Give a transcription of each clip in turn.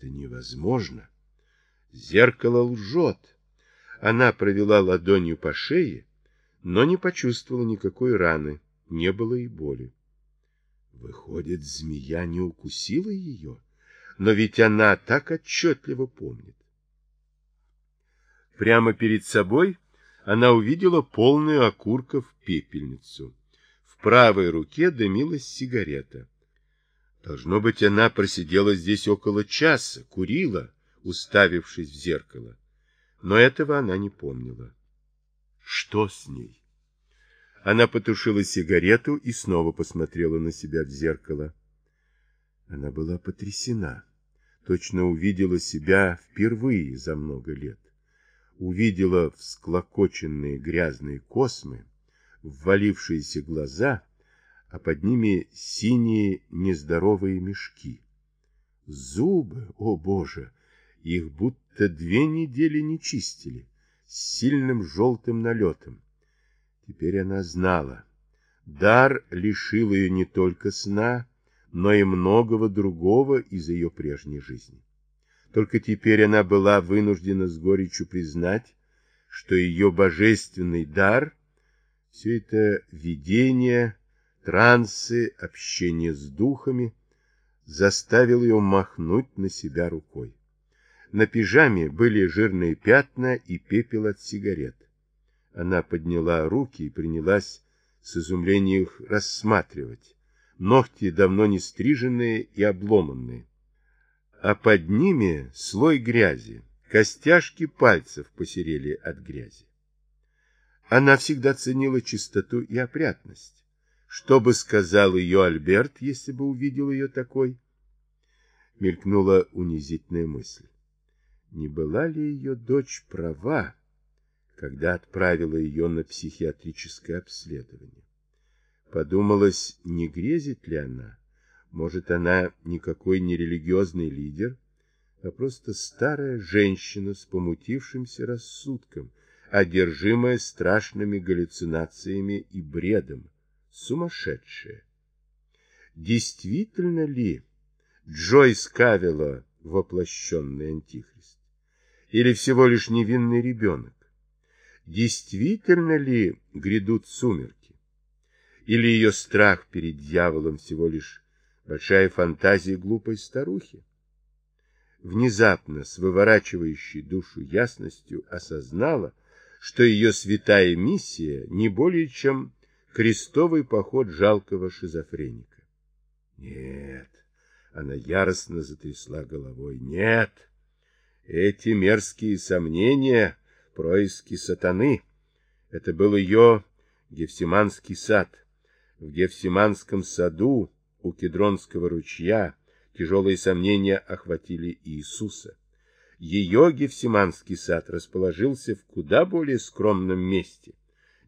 Это невозможно. Зеркало лжет. Она провела ладонью по шее, но не почувствовала никакой раны, не было и боли. Выходит, змея не укусила ее, но ведь она так отчетливо помнит. Прямо перед собой она увидела полную окурков пепельницу. В правой руке дымилась сигарета. Должно быть, она просидела здесь около часа, курила, уставившись в зеркало. Но этого она не помнила. Что с ней? Она потушила сигарету и снова посмотрела на себя в зеркало. Она была потрясена. Точно увидела себя впервые за много лет. Увидела всклокоченные грязные космы, ввалившиеся глаза, а под ними синие нездоровые мешки. Зубы, о боже, их будто две недели не чистили, с сильным желтым налетом. Теперь она знала. Дар лишил ее не только сна, но и многого другого из ее прежней жизни. Только теперь она была вынуждена с горечью признать, что ее божественный дар — все это видение, трансы, общение с духами — заставил ее махнуть на себя рукой. На пижаме были жирные пятна и пепел от сигарет. Она подняла руки и принялась с изумлением их рассматривать. Ногти давно не стриженные и обломанные. А под ними слой грязи, костяшки пальцев посерели от грязи. Она всегда ценила чистоту и опрятность. Что бы сказал ее Альберт, если бы увидел ее такой? Мелькнула унизительная мысль. Не была ли ее дочь права, когда отправила ее на психиатрическое обследование. Подумалось, не грезит ли она? Может, она никакой не религиозный лидер, а просто старая женщина с помутившимся рассудком, одержимая страшными галлюцинациями и бредом, сумасшедшая. Действительно ли Джойс Кавела воплощенный антихрист? Или всего лишь невинный ребенок? действительно ли грядут сумерки? Или ее страх перед дьяволом всего лишь большая фантазия глупой старухи? Внезапно, с выворачивающей душу ясностью, осознала, что ее святая миссия не более чем крестовый поход жалкого шизофреника. Нет, она яростно затрясла головой. Нет, эти мерзкие сомнения происки сатаны. Это был ее Гефсиманский сад. В Гефсиманском саду у Кедронского ручья тяжелые сомнения охватили Иисуса. Ее Гефсиманский сад расположился в куда более скромном месте,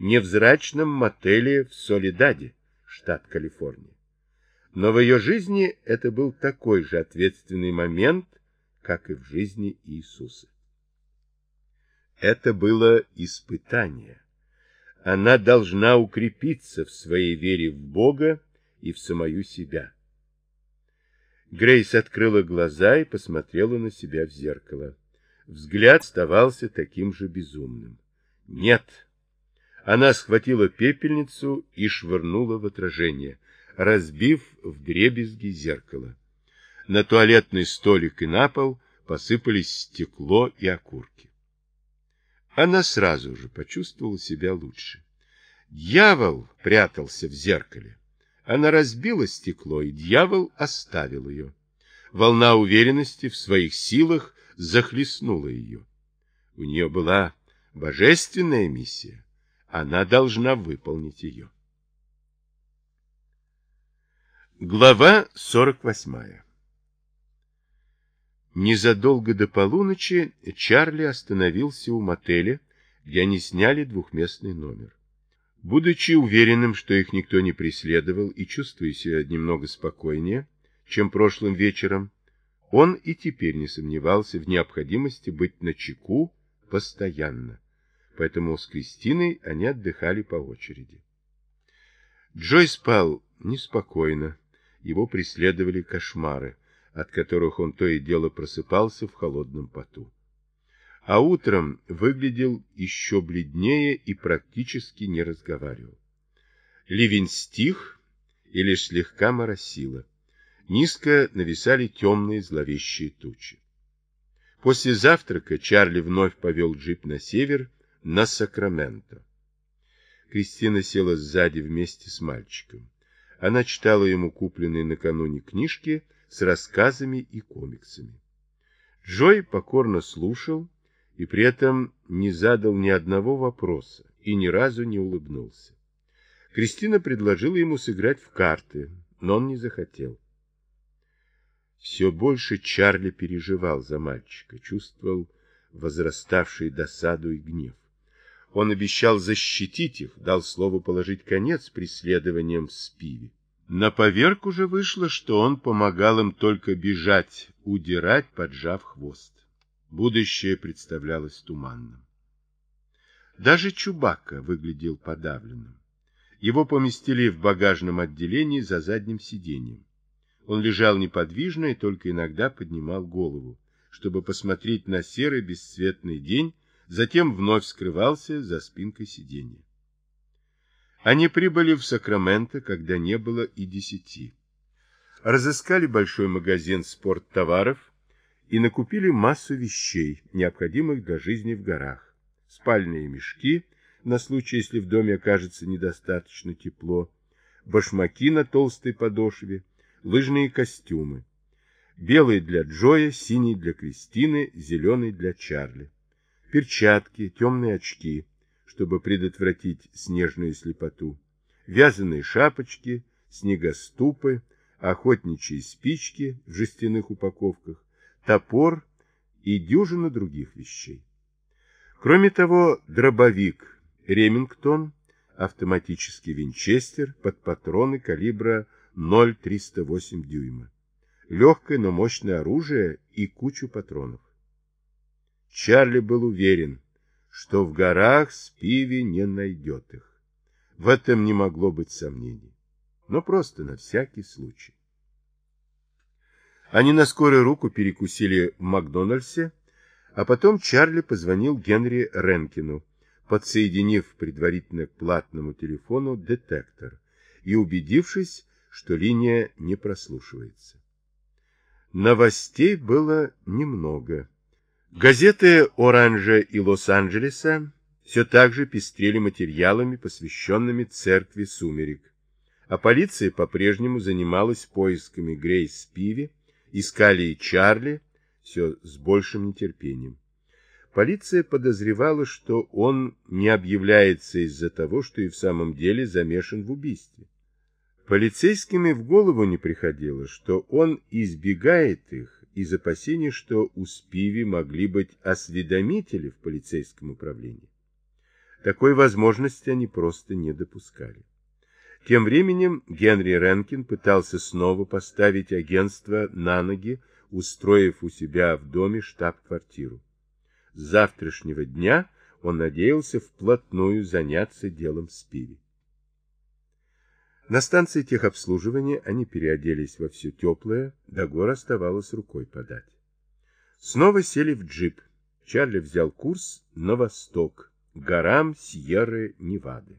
невзрачном мотеле в Солидаде, штат Калифорния. Но в ее жизни это был такой же ответственный момент, как и в жизни Иисуса. Это было испытание. Она должна укрепиться в своей вере в Бога и в самую себя. Грейс открыла глаза и посмотрела на себя в зеркало. Взгляд оставался таким же безумным. Нет. Она схватила пепельницу и швырнула в отражение, разбив в дребезги зеркало. На туалетный столик и на пол посыпались стекло и окурки. Она сразу же почувствовала себя лучше. Дьявол прятался в зеркале. Она разбила стекло, и дьявол оставил ее. Волна уверенности в своих силах захлестнула ее. У нее была божественная миссия. Она должна выполнить ее. Глава 48 Незадолго до полуночи Чарли остановился у мотеля, где они сняли двухместный номер. Будучи уверенным, что их никто не преследовал и чувствуя себя немного спокойнее, чем прошлым вечером, он и теперь не сомневался в необходимости быть на чеку постоянно. Поэтому с Кристиной они отдыхали по очереди. Джой спал неспокойно, его преследовали кошмары от которых он то и дело просыпался в холодном поту. А утром выглядел еще бледнее и практически не разговаривал. Ливень стих и лишь слегка моросило. Низко нависали темные зловещие тучи. После завтрака Чарли вновь повел джип на север, на Сакраменто. Кристина села сзади вместе с мальчиком. Она читала ему купленные накануне книжки с рассказами и комиксами. Джой покорно слушал и при этом не задал ни одного вопроса и ни разу не улыбнулся. Кристина предложила ему сыграть в карты, но он не захотел. Все больше Чарли переживал за мальчика, чувствовал возраставший досаду и гнев. Он обещал защитить их, дал слово положить конец преследованиям в Спиве. На поверку же вышло, что он помогал им только бежать, удирать, поджав хвост. Будущее представлялось туманным. Даже Чубака выглядел подавленным. Его поместили в багажном отделении за задним сиденьем. Он лежал неподвижно и только иногда поднимал голову, чтобы посмотреть на серый бесцветный день, затем вновь скрывался за спинкой сиденья. Они прибыли в Сакраменто, когда не было и десяти. Разыскали большой магазин спорттоваров и накупили массу вещей, необходимых для жизни в горах. Спальные мешки, на случай, если в доме окажется недостаточно тепло, башмаки на толстой подошве, лыжные костюмы. Белый для Джоя, синий для Кристины, зеленый для Чарли. Перчатки, темные очки, чтобы предотвратить снежную слепоту. Вязаные шапочки, снегоступы, охотничьи спички в жестяных упаковках, топор и дюжина других вещей. Кроме того, дробовик Ремингтон, автоматический винчестер под патроны калибра 0,308 дюйма. Легкое, но мощное оружие и кучу патронов. Чарли был уверен, что в горах Спиви не найдет их. В этом не могло быть сомнений. Но просто на всякий случай. Они на скорую руку перекусили в Макдональдсе, а потом Чарли позвонил Генри Ренкину, подсоединив предварительно к платному телефону детектор и убедившись, что линия не прослушивается. Новостей было немного. Газеты «Оранжа» и «Лос-Анджелеса» все так же пестрели материалами, посвященными церкви сумерек, а полиция по-прежнему занималась поисками Грейс Пиви, искали и Чарли, все с большим нетерпением. Полиция подозревала, что он не объявляется из-за того, что и в самом деле замешан в убийстве. Полицейскими в голову не приходило, что он избегает их из опасений, что у Спиви могли быть осведомители в полицейском управлении. Такой возможности они просто не допускали. Тем временем Генри Ренкин пытался снова поставить агентство на ноги, устроив у себя в доме штаб-квартиру. С завтрашнего дня он надеялся вплотную заняться делом Спиви. На станции техобслуживания они переоделись во все теплое, до гор оставалось рукой подать. Снова сели в джип. Чарли взял курс на восток, горам Сьерры-Невады.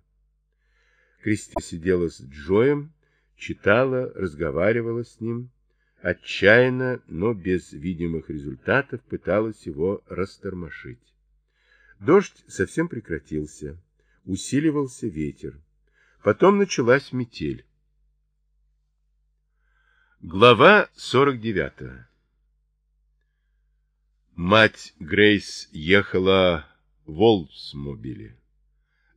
Кристи сидела с Джоем, читала, разговаривала с ним, отчаянно, но без видимых результатов пыталась его растормошить. Дождь совсем прекратился, усиливался ветер. Потом началась метель. Глава 49 Мать Грейс ехала в Олдсмобиле.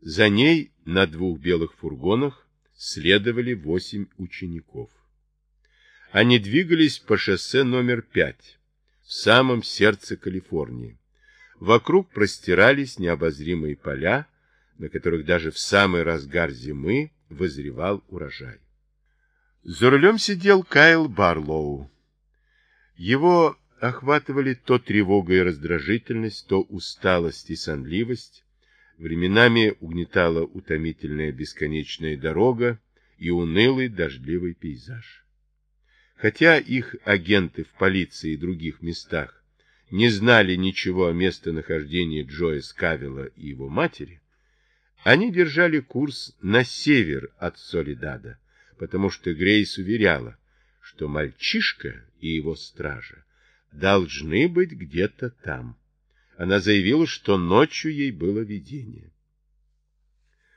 За ней на двух белых фургонах следовали восемь учеников. Они двигались по шоссе номер пять, в самом сердце Калифорнии. Вокруг простирались необозримые поля, на которых даже в самый разгар зимы вызревал урожай. За рулем сидел Кайл Барлоу. Его охватывали то тревога и раздражительность, то усталость и сонливость. Временами угнетала утомительная бесконечная дорога и унылый дождливый пейзаж. Хотя их агенты в полиции и других местах не знали ничего о местонахождении Джоя Скавилла и его матери, они держали курс на север от Солидада, потому что Грейс уверяла, что мальчишка и его стража должны быть где-то там. Она заявила, что ночью ей было видение.